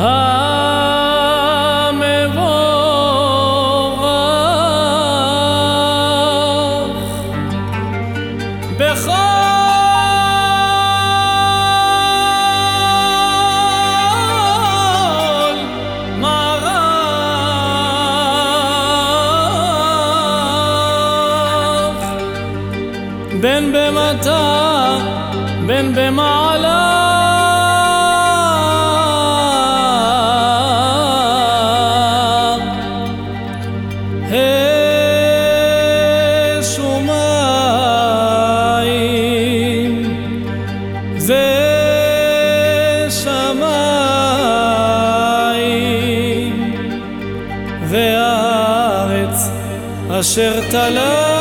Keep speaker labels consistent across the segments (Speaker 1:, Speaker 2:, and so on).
Speaker 1: המבורך. בכל בין במטה, בין במעלה. אשר תלה.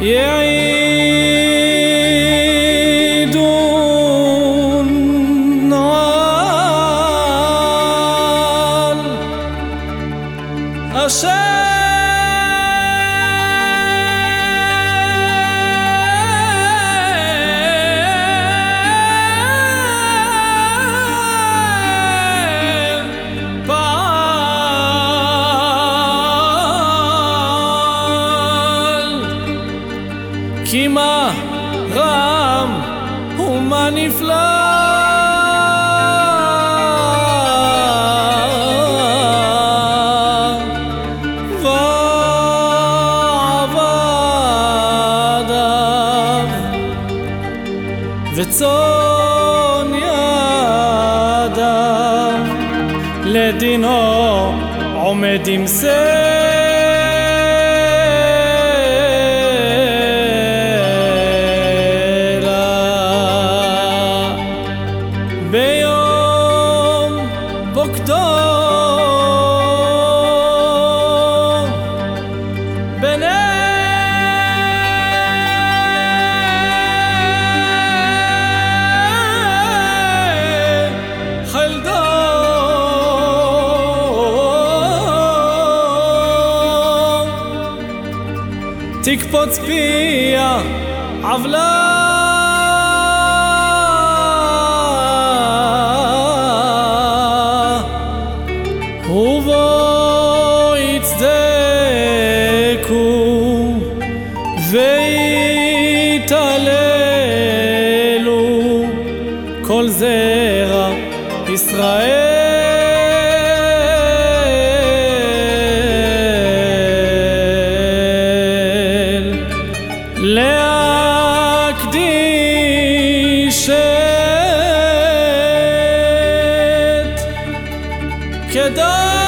Speaker 1: יעיר ומה נפלא וצאן ידיו לדינו עומד עם סלע תקפוץ פיה עוולה. כל זרע ישראל להקדיש את קדוש